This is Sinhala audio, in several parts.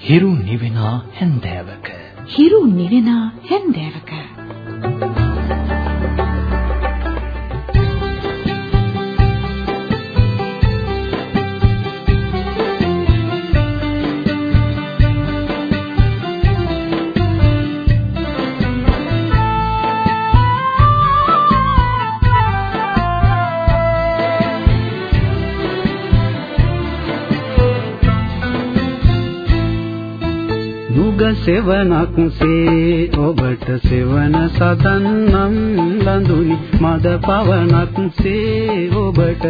හිරු නිවෙන හැන්දෑවක. හිරු නිවෙන හැන්දෑවක. සෙවණක්සේ ඔබට සෙවණ සදන්නම් ලඳුනි මද පවණක්සේ ඔබට.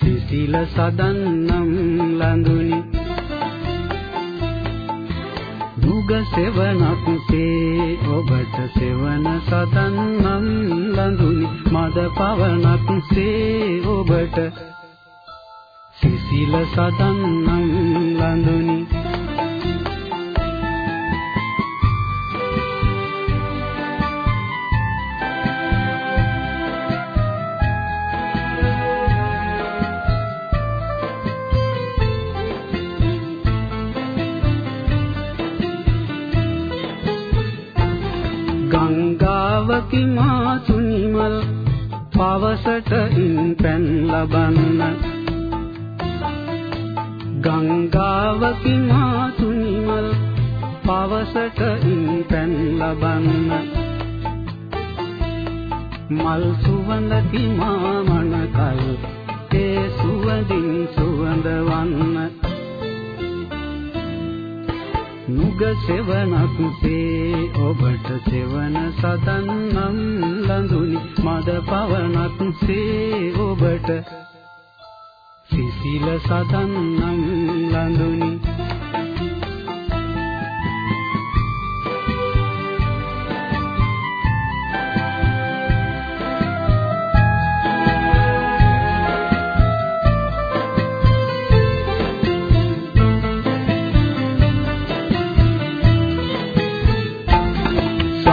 සිසිල සදන්නම් ලඳුනි. දුග සෙවණක්සේ ඔබට සෙවණ සදන්නම් ලඳුනි මද පවණක්සේ ඔබට. සිසිල සදන්නම් ලඳුනි ගංගාවකි මා සුනිමල් පවසට ඉන් පැන් ලබන්න. ගංගාවකි මා සුනිමල් පවසට ඉන් පැන් ලබන්න. මල් සුවඳකි මා මනකල් ඒ සුවඳින් සුවඳවන්න. නුග සෙවණක්සේ ඔබට සෙවණ සදන්නම් ලඳුනි. මද පවණක්සේ ඔබට සිසිල සදන්නම් ලඳුනි.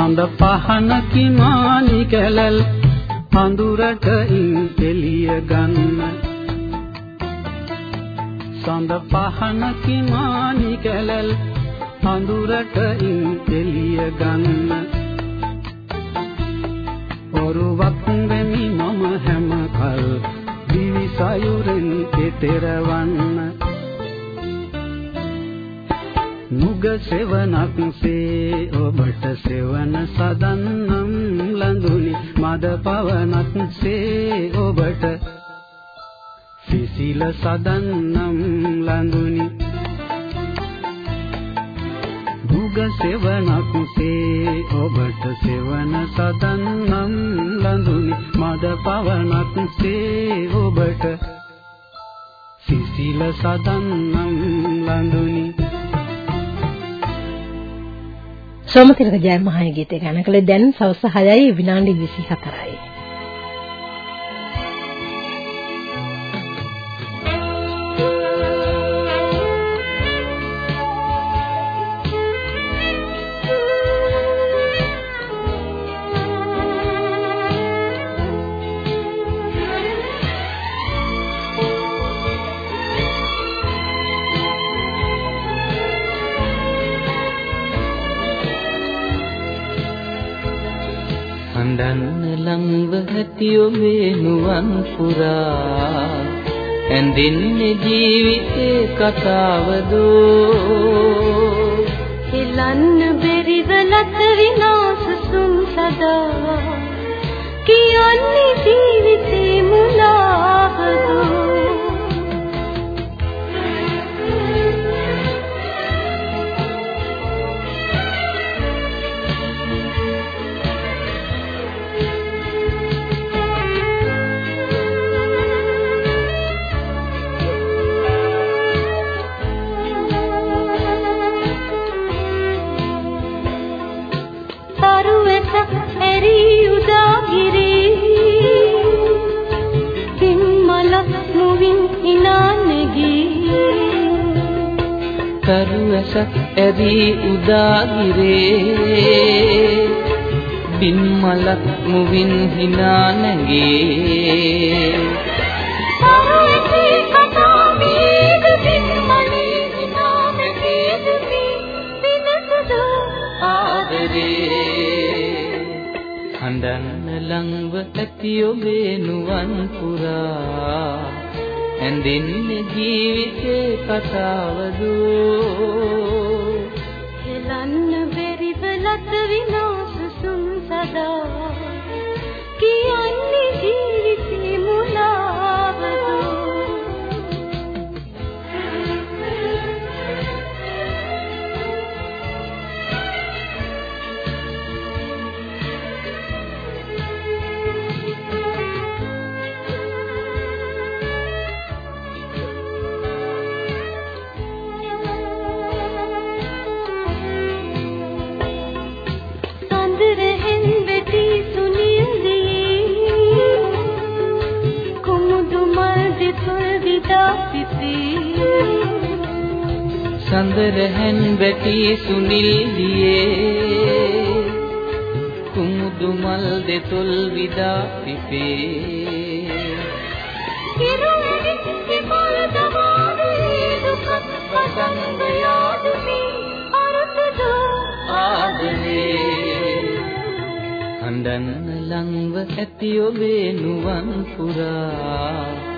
සඳ පහනකි මානි කැලල් අඳුරට ඉන් එළිය ගන්න. සඳ පහනකි මානි කැලල් අඳුරට ඉන් එළිය ගන්න. ඔරුවක් වෙමි මම හැම කල් දිවි සයුරෙන් එතරවන්න නුග සෙවණක්සේ ඔබට සෙවණ සදන්නම් ලඳුනි. මද පවණක්සේ ඔබට සිසිල සදන්නම් ලඳුනි. නුග සෙවණක්සේ ඔබට සෙවණ සදන්නම් ලඳුනි. මද පවණක්සේ ඔබට සිසිල සදන්නම් ලඳුනි. සෝමතිලක ජයමහාය ගීතය ගාන කළේ දැන් සවස් 6යි විනාඩි 24යි. ඇති ඔබේ නුවන් පුරා. ඇඳින්නේ ජීවිතේ කතාවදෝ හෙලන්න බැරිද ලත විනාශ සුන් සදා. කියන්නේ කරුවස ඇදී උදාගිරේ. බිම්මලක් මුවින් hina නැගේ. පරවතී කතා මේද බිම්මලේ hina නැගේද විනසද ආදරේ? හඳන්න ලංව ඇති ඔබේ නුවන් පුරා. ඇඳින්නේ ජීවිතේ කතාවදෝ හෙලන්න බැරිව ලත විනාශ සුන් සදා. කියන්නේ දෙතුල් විදා පිපී සඳරහැන් වැටි සුනිල් දියේ කුමුදු මල් දෙතොල් විදා පිපේ ඉරුවැඩි විමල දමාවේ දුකත් වසංග යාදුමි අරුතදෝ ආදරේ. හඬන්න ලංව ඇති ඔබේ නුවන් පුරා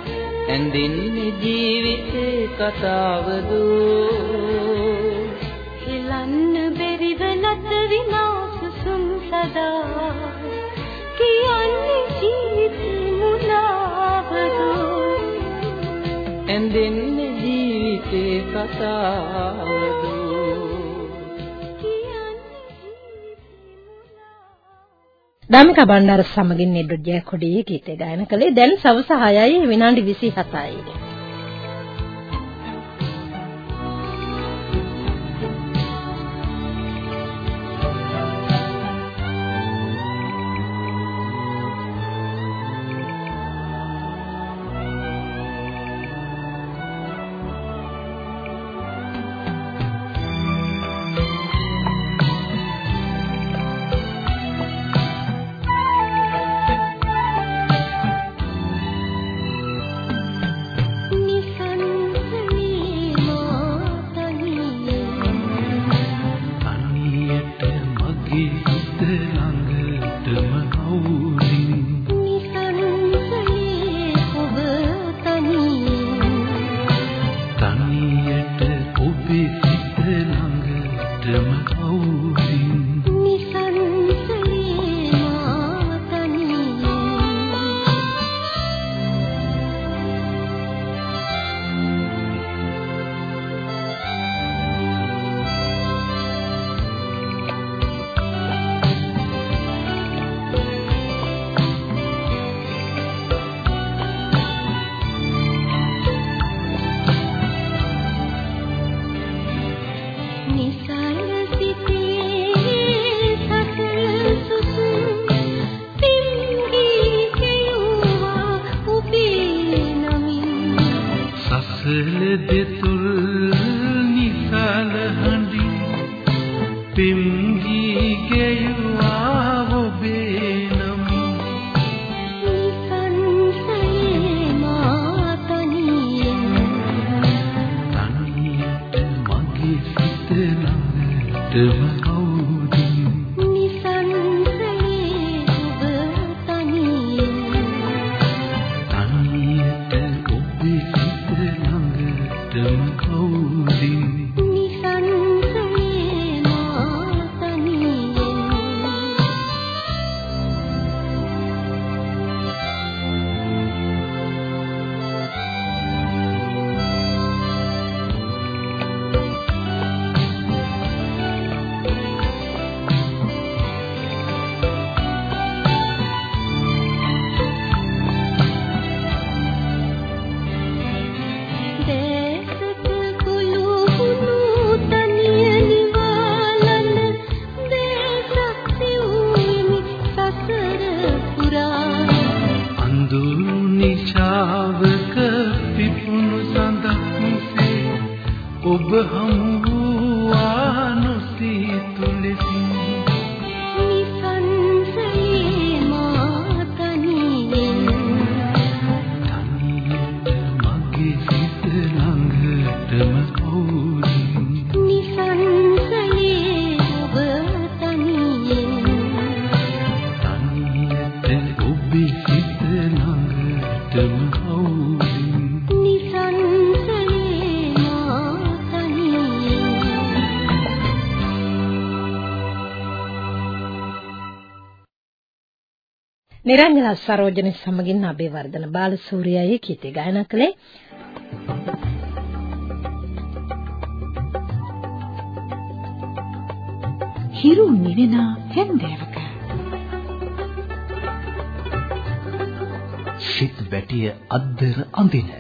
ඇඳින්නේ ජීවිතේ කතාවදෝ? හෙලන්න බැරිව ලත විනාශ සුන් සදා. කියන්නේ ජීවිතේ මුලාවදෝ? ඇඳින්නේ ජීවිතේ කතාවදෝ දාමික බණ්ඩාර සමගින් නිරුද්ධ ජයකොඩි ගීතය ගායන කළේ දැන් සවස 6යි විනාඩි 27යි. නිරංජන සරෝජන සමගින් අබේවර්ධන බාලසූරියයි කීතේ ගායනා කළේ. හිරු නිවෙන හැන්දෑවක. සිත් වැටිය අද්දර අඳින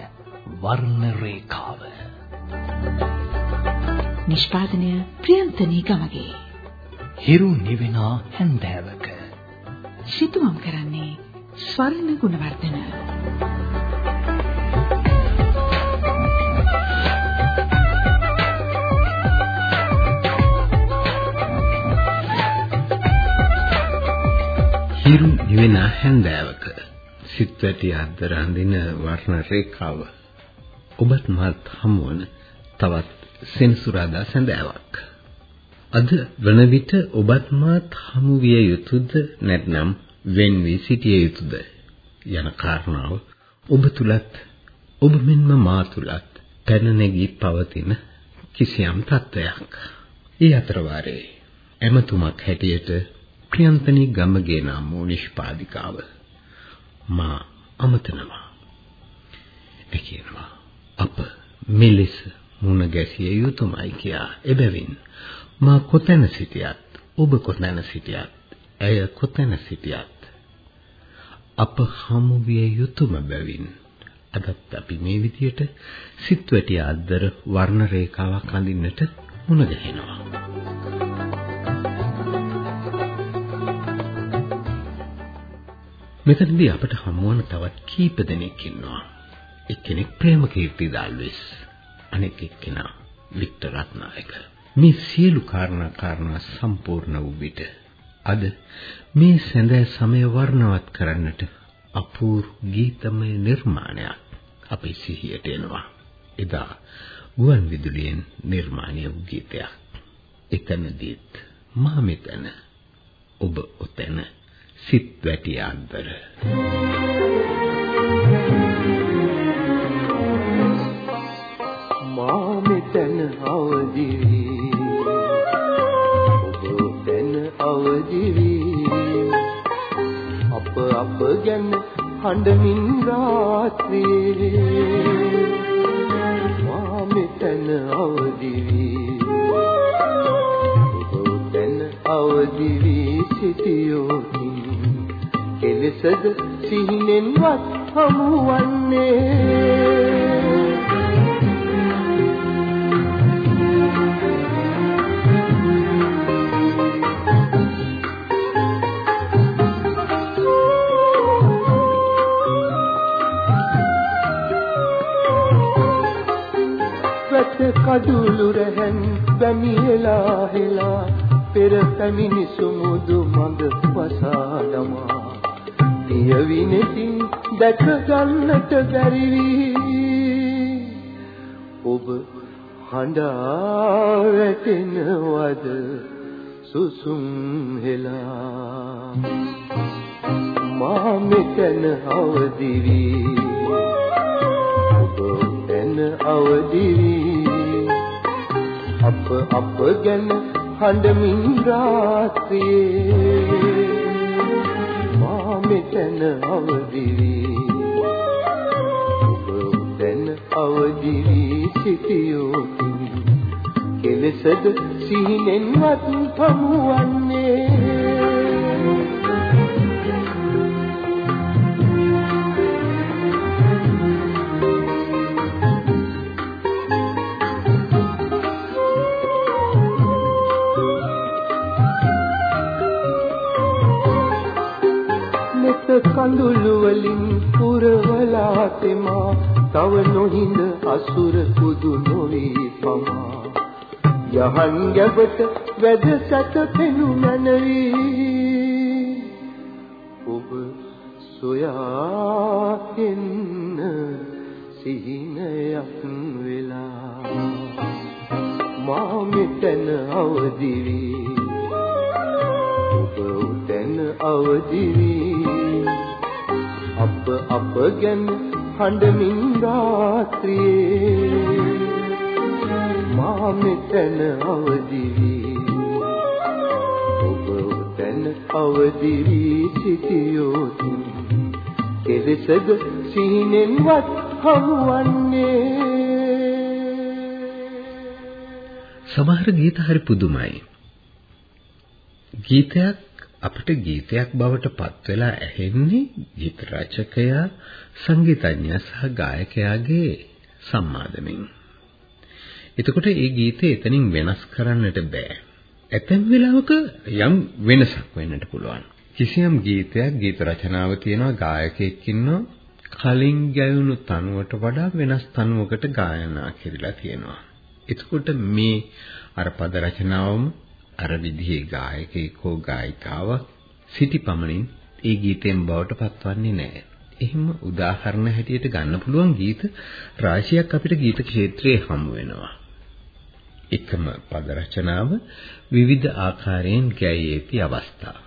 වර්ණ රේඛාව. නිෂ්පාදනය ප්‍රියන්තනී ගමගේ හිරු නිවෙන හැන්දෑවක සිතුවම් කරන්නේ ස්වර්ණ ගුණවර්ධන. හිරු නිවෙන හැන්දෑවක සිත් වැටි අද්දර අඳින වර්ණ රේඛාව. ඔබත් මාත් හමුවන තවත් සෙන්සුරාදා සඳෑවක්. අද වන විට ඔබත් මාත් හමු විය යුතුද නැත්නම් වෙන් වී සිටිය යුතුද යන කාරණාව ඔබ තුලත් ඔබ මෙන්ම මා තුලත් පැන නැගී පවතින කිසියම් තත්වයක්. ඒ අතර වාරේ එමතුමක් හැටියට ප්‍රියන්තනී ගමගේ නම් වූ නිෂ්පාදිකාව මා අමතනවා. ඒ කියනවා අප මෙලෙස මුණ ගැසිය යුතුමයි කියා. එබැවින් මා කොතැන සිටියත් ඔබ කොතැන සිටියත් ඇය කොතැන සිටියත් අප හමු විය යුතුම බැවින් අදත් අපි මේ විදියට සිත් වැටි අද්දර වර්ණ රේඛාවක් අඳින්නට මුණ ගැහෙනවා. මෙතනදී අපට හමුවන තවත් කීප දෙනෙක් ඉන්නවා. එක්කෙනෙක් ප්‍රේමකීර්ති දාල්විස්. අනෙක් එක්කෙනා වික්ටර් රත්නායක. මේ සියලු කාරණා කාරණා සම්පූර්ණ වූ විට අද මේ සැඳෑ සමය වර්ණවත් කරන්නට අපූර්ව ගීතමය නිර්මාණයක් අපේ සිහියට එනවා. එදා ගුවන් විදුලියෙන් නිර්මාණය වූ ගීතයක්. එතනදීත් මා මෙතන ඔබ ඔතන සිත් වැටි අන්තර මා හඬමින් රාත්‍රියේ මා මෙතන අවදි ඔබ දැන අවදි සිටියෝ කෙලෙසද සිහිනෙන්වත් හමුවන්නේ. කඩුළු රැහන් බැමිලා හෙලා පෙර පැමිණි සුමුදු මඟ වසා දමා පියවිනෙතින් දැක ගන්නට බැරි වී ඔබ හඬා වැටෙනවද සුසුම් හෙලා? මා මෙතන අවදි වී ඔබ එන අවදි වී අප අප ගැන හඬමින් රාත්‍රියේ මෙතන අවදි වී ඔබ දැන් අවදි වී සිටියෝ කෙලෙසද සිහිනෙන්වත් පමුවන්නේ තව නොහිඳ අසුර කුදු නොවි පමා යහන් ගැබට වැද සැත පෙනු මැනවි. ඔබ සොයා එන්න සිහිනයක් වෙලා. මා මෙතන අවදි වී. ඔබ උතන අවදි වී. අප අප ගැන හඬමින් රාත්‍රියේ මා මෙතන අවදි වී ඔබ උතන තැන අවදි වී සිටියොත් කෙලෙසද සිහිනෙන්වත් හමුවන්නේ සමහර ගීත හරි පුදුමයි. ගීතයක් අපිට ගීතයක් බවට පත් වෙලා ඇහෙන්නේ ගීත රචකයා, සංගීතඥයා සහ ගායකයාගේ සම්මාදමෙන්. එතකොට ඒ ගීතය එතනින් වෙනස් කරන්නට බෑ. ඇතැම් වෙලාවක යම් වෙනසක් වෙන්නට පුළුවන්. කිසියම් ගීතයක් ගීත රචනාව තියෙනවා ගායකයෙක් ඉන්නවා කලින් ගැයුණු තනුවට වඩා වෙනස් තනුවකට ගායනා කරලා තියෙනවා. එතකොට මේ අර පද රචනාවම අර විදිහේ ගායකයෙක් හෝ ගායිකාවක් සිටිපමණින් ඒ ගීතයෙන් බවට පත්වන්නේ නැහැ. එහෙම උදාහරණ හැටියට ගන්න පුළුවන් ගීත රාශියක් අපිට ගීත ක්ෂේත්‍රයේ හමු වෙනවා. එකම පද රචනාව විවිධ ආකාරයෙන් ගැයී ඇති අවස්ථා.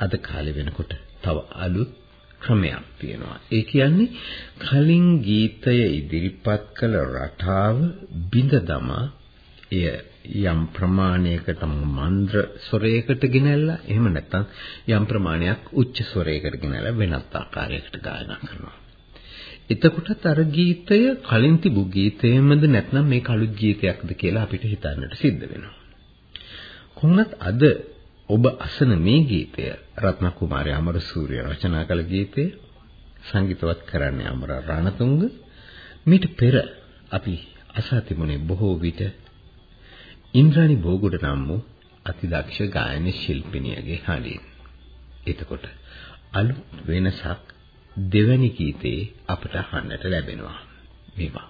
අද කාලේ වෙනකොට තව අලුත් ක්‍රමයක් තියෙනවා. ඒ කියන්නේ කලින් ගීතය ඉදිරිපත් කළ රටාව බිඳ දමා එය යම් ප්‍රමාණයකට මන්ද්‍ර ස්වරයකට ගෙනල්ලා එහෙම නැත්නම් යම් ප්‍රමාණයක් උච්ච ස්වරයකට ගෙනල්ලා වෙනත් ආකාරයකට ගායනා කරනවා. එතකොටත් අර ගීතය කලින් තිබු ගීතයමද නැත්නම් මේ කලුත් ගීතයක්ද කියලා අපිට හිතන්නට සිද්ධ වෙනවා. කොහොමත් අද ඔබ අසන මේ ගීතය රත්න කුමාරී අමරසූරිය රචනා කළ ගීතය සංගීතවත් කරන්නේ අමර රණතුංග මීට පෙර අපි අසා තිබුණේ බොහෝ විට ඉන්ද්‍රාණි බෝගුඩ නම් වූ අතිදක්ෂ ගායන ශිල්පිනියගේ හඬින්. එතකොට අලුත් වෙනසක් දෙවැනි ගීතේ අපට අහන්නට ලැබෙනවා. මේවා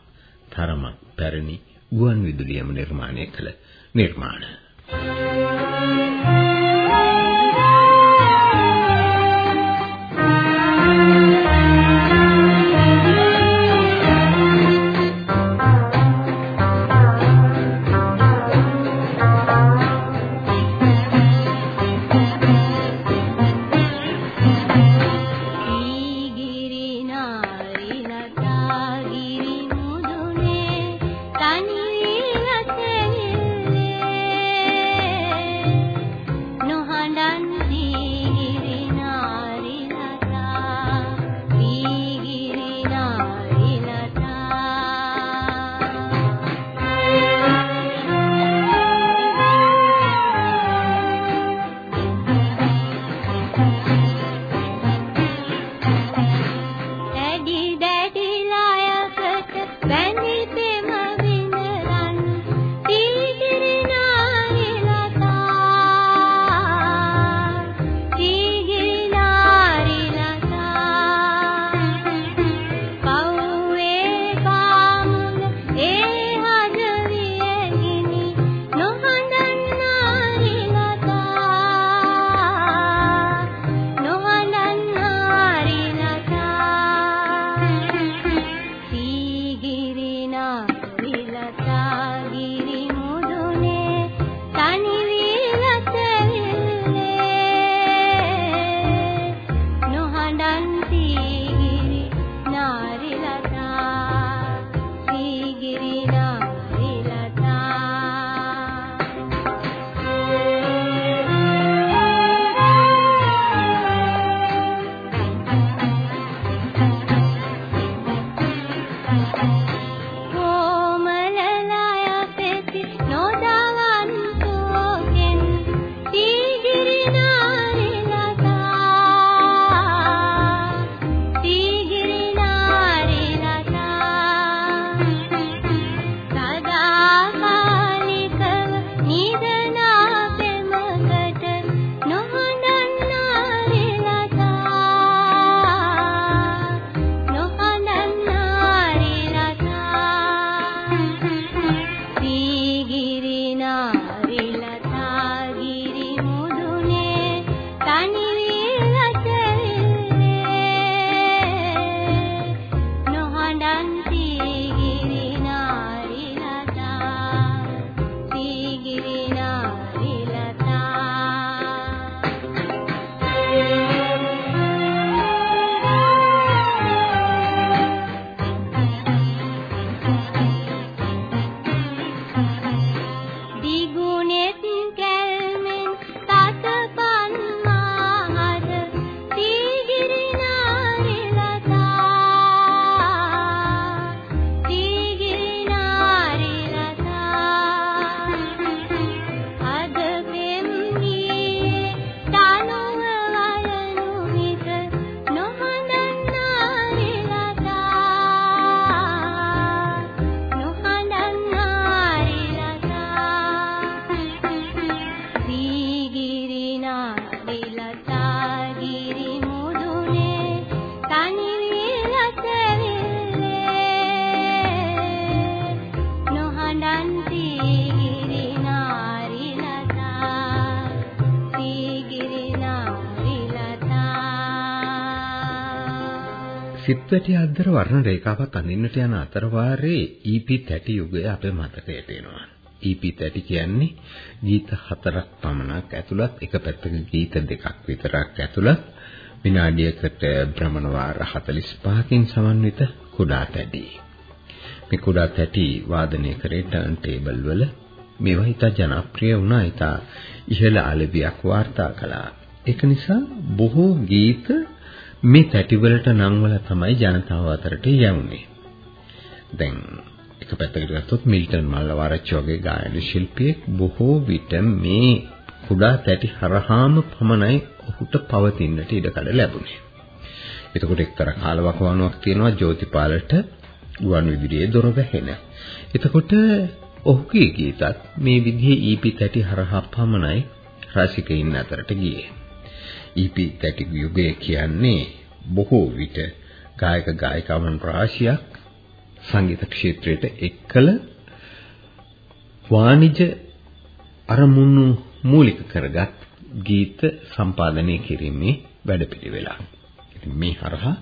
තරමක් පැරණි ගුවන් විදුලියම නිර්මාණය කළ නිර්මාණ. Thank you. ಮೀನಾ සිත්වැටි අද්දර වර්ණ රේඛාවක් අඳින්නට යන අතර වාරේ ඊපි තැටි යුගය අපේ මතකයට එනවා. ඊපි තැටි කියන්නේ ගීත හතරක් පමණක් ඇතුළත් එක පැත්තක ගීත දෙකක් විතරක් ඇතුළත් විනාඩියකට භ්‍රමණ වාර 45කින් සමන්විත කුඩා තැටි. මේ කුඩා තැටි වාදනය කරේ ටර්න් ටේබල් වල මේවා ඉතා ජනප්‍රිය වුණා ඉතා ඉහළ අලෙවියක් වාර්තා කළා. ඒක නිසා බොහෝ ගීත මේ තැටිවලට නම් වල තමයි ජනතාව අතරට යවුනේ. දැන් එක පැත්තකට ගත්තොත් මිල්ටන් මල්ලවආරච්චි වගේ ගායන ශිල්පියෙක් බොහෝ විට මේ කුඩා තැටි හරහාම පමණයි ඔහුට පවතින්නට ඉඩකඩ ලැබුණේ. එතකොට එක්තරා කාලවකවානුවක් තියෙනවා ජෝතිපාලට ගුවන් විදුලියේ දොර වැහෙන. එතකොට ඔහුගේ ගීතත් මේ විදිහේ ඊපි තැටි හරහා පමණයි රසිකයින් අතරට ගියේ. ඊපි තැටි යුගය කියන්නේ බොහෝ විට ගායක ගායිකාවන් රාශියක් සංගීත ක්ෂේත්‍රයට එක්කල වාණිජ අරමුණු මූලික කරගත් ගීත සම්පාදනය කිරීමේ වැඩපිළිවෙලක්. ඉතින් මේ හරහා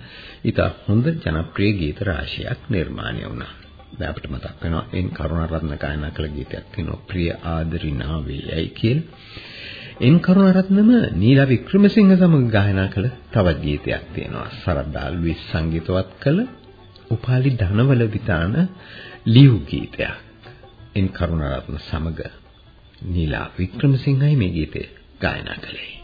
ඊට හොඳ ජනප්‍රිය ගීත රාශියක් නිර්මාණය වුණා. දැන් අපිට මතක් වෙනවා එන් කරුණාරත්න ගායනා කළ ගීතයක් තියෙනවා ප්‍රිය ආදරිනා වේයයි කියලා. එන් කරුණාරත්නම නීලා වික්‍රමසිංහ සමග ගායනා කළ තවත් ගීතයක් තියෙනවා. සරදාල් විස් සංගීතවත් කළ උපාලි ධනවල විතාන ලියු ගීතයක්. එන් කරුණාරත්න සමග නීලා වික්‍රමසිංහයි මේ ගීතය ගායනා කළේ.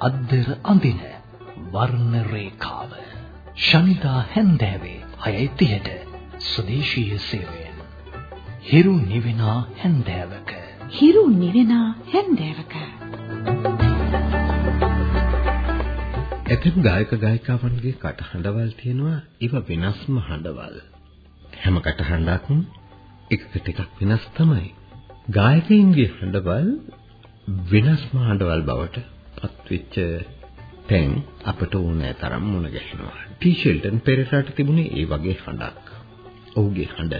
අද්දර අඳින වර්ණ රේඛාව. ශනිදා හැන්දෑවේ 6:30ට සුදේශීය සේවයෙන්. හිරු නිවෙන හැන්දෑවක. හිරු නිවෙන හැන්දෑවක. එතෙම් ගායක ගායිකාවන්ගේ කටහඬවල් තියෙනවා. ඒව වෙනස්ම හඬවල්. හැම කටහඬක්ම එකකට එකක් වෙනස් තමයි. ගායකයින්ගේ හඬවල් වෙනස්ම හඬවල් බවට පත්වෙච්ච තැන් අපට ඕනෑ තරම් මුණ ගැහෙනවා. ටී ෂෙල්ටන් පෙරේරාට තිබුණේ ඒ වගේ හඬක්. ඔහුගේ හඬ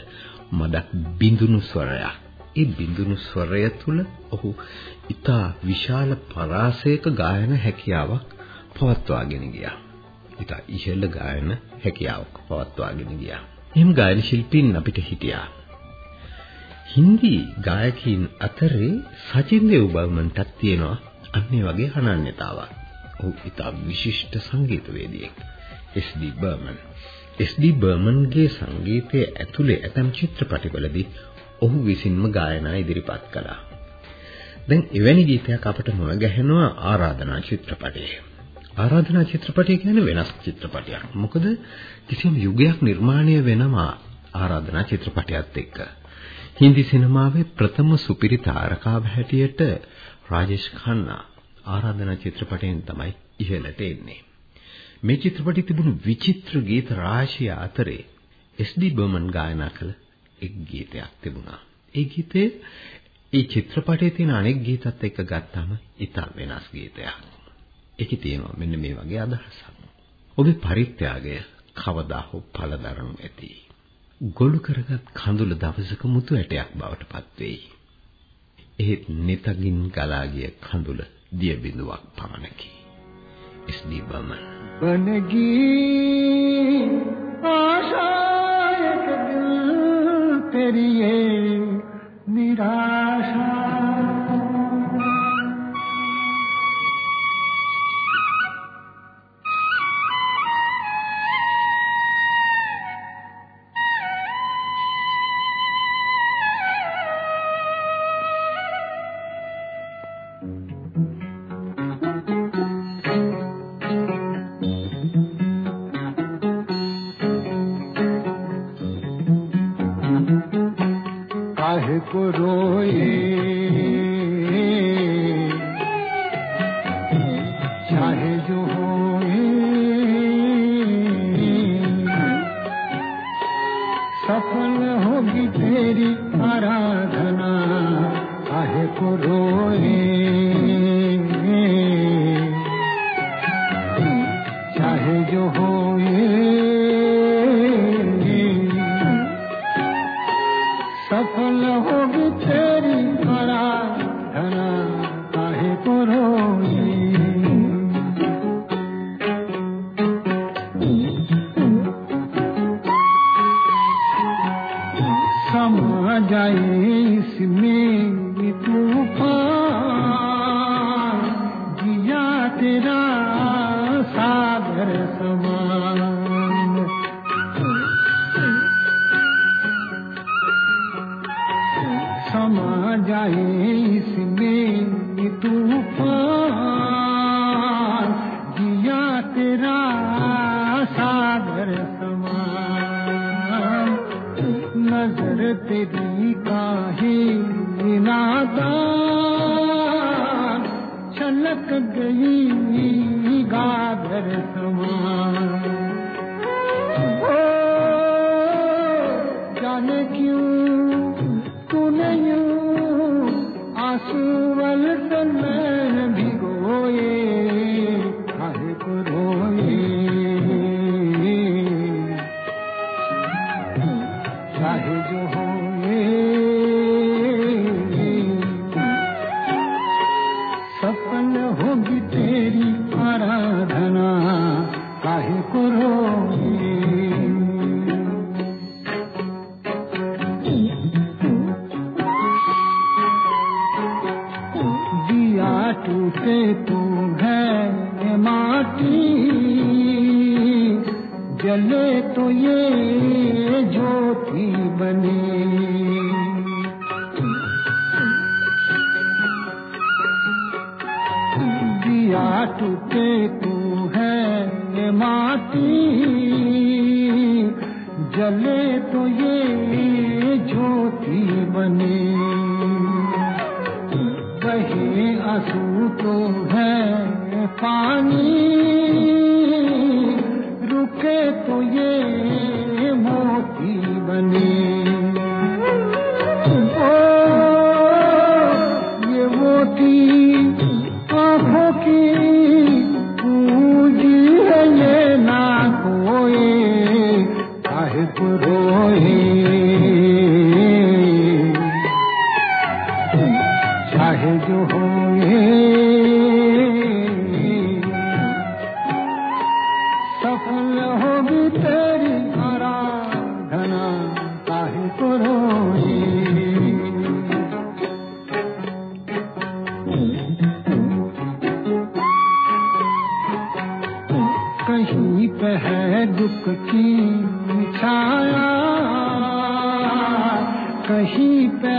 මදක් බිඳුණු ස්වරයක්. ඒ බිඳුණු ස්වරය තුල ඔහු ඉතා විශාල පරාසයක ගායන හැකියාවක් පවත්වාගෙන ගියා. ඉතා ඉහළ ගායන හැකියාවක් පවත්වාගෙන ගියා. එහෙම ගායන ශිල්පීන් අපිට හිටියා. හින්දි ගායකයින් අතරේ සචින් දේව්බර්මන්ටත් තියෙනවා අන්නේ වගේ අනන්‍යතාවක්. ඔහු ඉතා විශිෂ්ට සංගීතවේදියෙක්. එස්.ඩී. බර්මන්. එස්.ඩී. බර්මන්ගේ සංගීතයේ ඇතුලේ ඇතම් චිත්‍රපටිවලදී ඔහු විසින්ම ගායනා ඉදිරිපත් කළා. දැන් එවැනි ගීතයක් අපට මුණ ගැහෙනවා ආරාධනා චිත්‍රපටයේ. ආරාධනා චිත්‍රපටය කියන්නේ වෙනස් චිත්‍රපටයක්. මොකද කිසියම් යුගයක් නිර්මාණය වෙනවා ආරාධනා චිත්‍රපටයත් එක්ක. හින්දි සිනමාවේ ප්‍රථම සුපිරි තාරකාව හැටියට රාජේෂ් ඛන්නා ආරාධනා චිත්‍රපටයෙන් තමයි ඉහළට එන්නේ. මේ චිත්‍රපටයේ තිබුණු විචිත්‍ර ගීත රාශිය අතරේ එස්.ඩී. බර්මන් ගායනා කළ එක් ගීතයක් තිබුණා. ඒ ගීතේ ඒ චිත්‍රපටයේ තියෙන අනෙක් ගීතත් එක්ක ගත්තාම ඉතා වෙනස් ගීතයක්. ඒකේ තියෙනවා මෙන්න මේ වගේ අදහසක්. ඔබේ පරිත්‍යාගය කවදා හෝ පළදරනු ඇති. ගොළු කරගත් කඳුල දවසක මුතු ඇටයක් බවට පත් වෙයි. එහෙත් නිතගින් ගලා ගිය කඳුල දිය බිඳුවක් පමණකි. එස්.ඩී. බර්මන් बनगी आशायक दिल तेरी ये निराशा जाए तू है माटी, जले तो ये ज्योति बने। दिया टूटे तू है माटी, जले तो ये ज्योति बने। कहे आँसू तो है पानी। दुख की छाया कहीं पे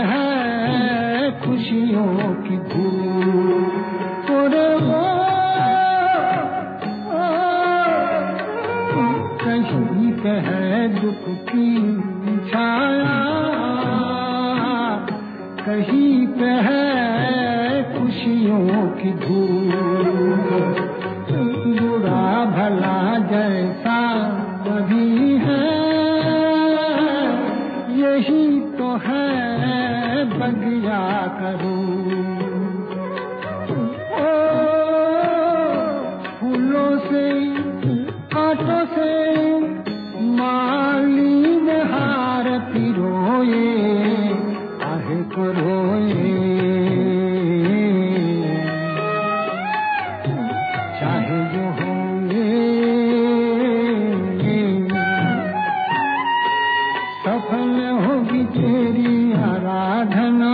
सफल होगी तेरी आराधना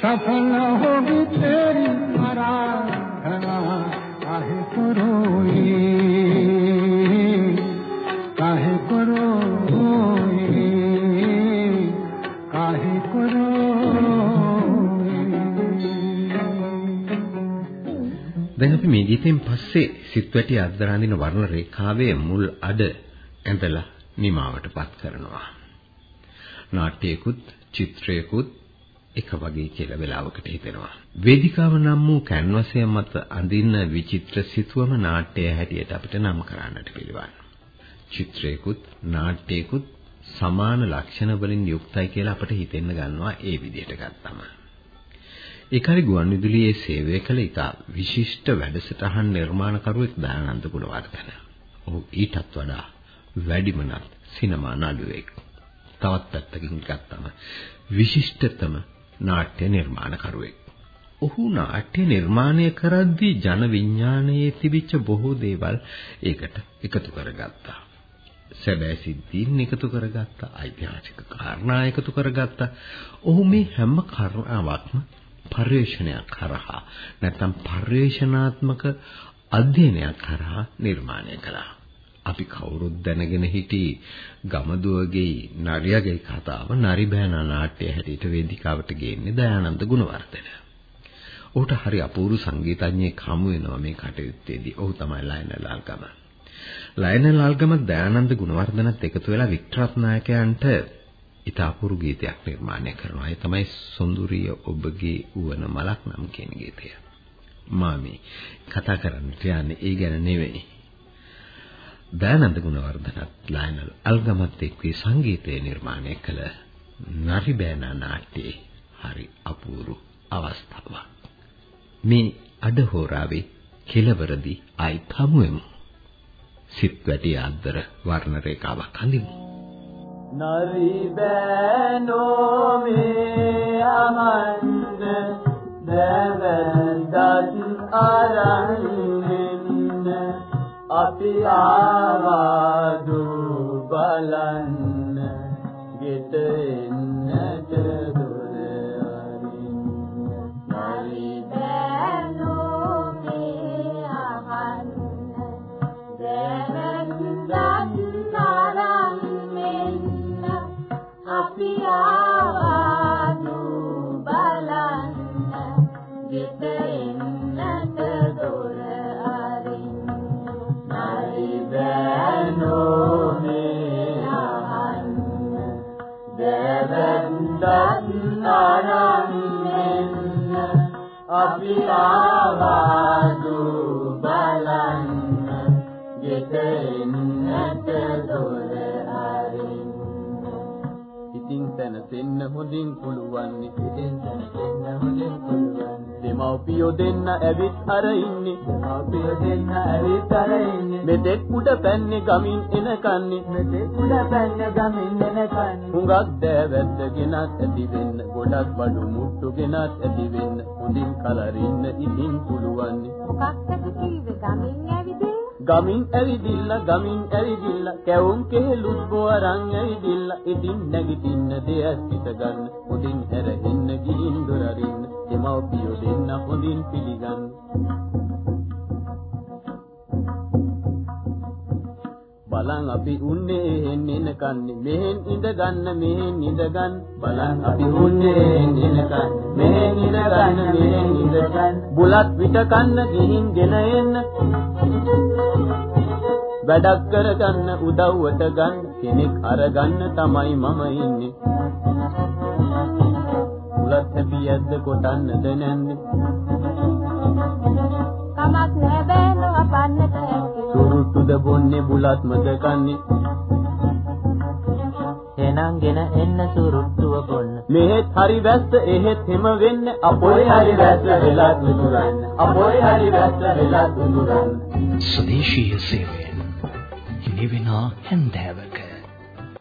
सफल होगी तेरी आराधना काहे करोए काहे करोए काहे करोए දැන් අපි මේ ගීතෙන් පස්සේ සිත්වැටි අද්දරාඳින වර්ණ රේඛාවේ මුල් අඩ ඇඳලා නිමාවටපත් කරනවා. නාට්‍යයකුත් චිත්‍රයකුත් එක වගේ කියලා වෙලාවකට හිතෙනවා. වේදිකාව නම් වූ කැන්වසය මත අඳින්න විචිත්‍ර සිතුවම නාට්‍යය හැටියට අපිට නම් කරන්නට පිළිවන්. චිත්‍රයකුත් නාට්‍යයකුත් සමාන ලක්ෂණ වලින් යුක්තයි කියලා අපිට හිතෙන්න ගන්නවා ඒ විදිහට ගත්තම. ඒකරි ගුවන්විදුලියේ සේවය කළ ඉතා විශිෂ්ට වැඩසටහන් නිර්මාණකරුවෙක් දයානන්ද ගුණවර්ධන. ඔහු ඊටත් වඩා වැඩිමනත් සිනමා නළුවෙක්. තවත් පැත්තකින් ගත්තම විශිෂ්ටතම නාට්‍ය නිර්මාණකරුවෙක්. ඔහු නාට්‍ය නිර්මාණය කරද්දී ජන විඥානයේ තිබිච්ච බොහෝ දේවල් ඒකට එකතු කරගත්තා. සැබෑ සිද්ධීන් එකතු කරගත්තා, ඓතිහාසික කාරණා එකතු කරගත්තා. ඔහු මේ හැම කාරණාවක්ම පර්යේෂණයක් කරහා නැත්නම් පර්යේෂණාත්මක අධ්‍යයනයක් කරහා නිර්මාණය කළා. අපි කවුරුත් දැනගෙන හිටි ගමදුවගේ නරියගේ කතාව නරිබෑනා නාට්‍ය හැටියට වේදිකාවට ගේන්නේ දයානන්ද ගුණවර්ධන. ඔහුට හරි අපූර්ව සංගීතඥයෙක් හමු වෙනවා මේ කටයුත්තේදී. ඔහු තමයි ලයනල් අල්ගම. ලයනල් අල්ගම දයානන්ද ගුණවර්ධනත් එකතු වෙලා වික්ටරත් නායකයන්ට ඉතාපුරු ගීතයක් නිර්මාණය කරනවා. ඒ තමයි සොඳුරිය ඔබගේ උවන මලක් නම් කියන ගීතය. මා මේ කතා කරන්න යන්නේ ඒ ගැන නෙවෙයි. දයානන්ද ගුණවර්ධනත් ලයනල් අල්ගමත් එක්වී සංගීතය නිර්මාණය කළ නරිබෑනා නාට්‍යයේ හරි අපූර්ව අවස්ථාවක්. මේ අඩහෝරාවේ කෙලවරදී ආයි හමුවෙමු. සිත් වැටි අද්දර වර්ණ රේඛාවක් අඳිමු. නරි බෑනෝ මේ අහන්න දැවැන්දදි අරහින්න අපි ආවාදු බලන්න ගෙට දත්තරන්නෙන් අපි තාවාදු බලන්න ගෙතෙන්නට දොර අරින්න. ඉතින් තනසෙන්න හොඳින් පුළුවන් ඉතින් තනසෙන්න හොඳින් පුළුවන්. දෙමව්පියෝ දෙන්න ඇවිත් අර ඉන්නේ. දෙමව්පියෝ දෙන්න ඇවිත් අර ඉන්නේ. මෙතෙක් උඩ පැන්නේ ගමින් එන කන්නේ. මෙතෙක් උඩ පැන්නේ ගමින් එන කන්නේ. හුඟක් දෑවැද්දගෙනත් ඇති වෙන්න. ගොඩක් බඩු මුට්ටුගෙනත් ඇති වෙන්න. හොඳින් කලරින්න ඉතින් පුළුවන් මොකක්ද කීවේ ගමින් ඇවිදින්න? ගමින් ඇවිදිල්ල ගමින් ඇවිදිල්ල කැවුම් කෙහෙලුත් බොරන් ඇවිදිල්ල ඉතින් නැගිටින්න දෙයක් පිට ගන්න හොඳින් හැරෙන්න ගිහින් දොර අරින්න දෙමව්පියෝ දෙන්න හොඳින් පිළිගන්න. බලන් අපි උන්නේ එහෙන් එන කන්නේ මෙහෙන් ඉඳ ගන්න මෙහෙන් ඉඳ ගන්න. බලන් අපි උන්නේ එහෙන් එන කන්නේ මෙහෙන් ඉඳ ගන්න මෙහෙන් ඉඳ ගන්න. බුලත් විට කන්න ගිහින් ගෙන එන්න. වැඩක් කරගන්න උදව්වට ගන්න. කෙනෙක් අරගන්න තමයි මම ඉන්නේ. බුලත් හැපියද්ද කොටන්නද නැන්නේ කමක් නෑ බෑනෝ අපන්නට සුරුට්ටුද බොන්නේ බුලත්මද කන්නේ එහෙනම් ගෙන එන්න සුරුට්ටුව බොන්න මෙහෙත් හරි වැස්ස එහෙත් හිම වෙන්න. අපොයි හරි වැස්ස වෙලා දුදුරන්න අපොයි හරි වැස්ස වෙලා දුදුරන්න ස්වදේශීය සේවයෙන් නිවෙනා හැන්දෑවක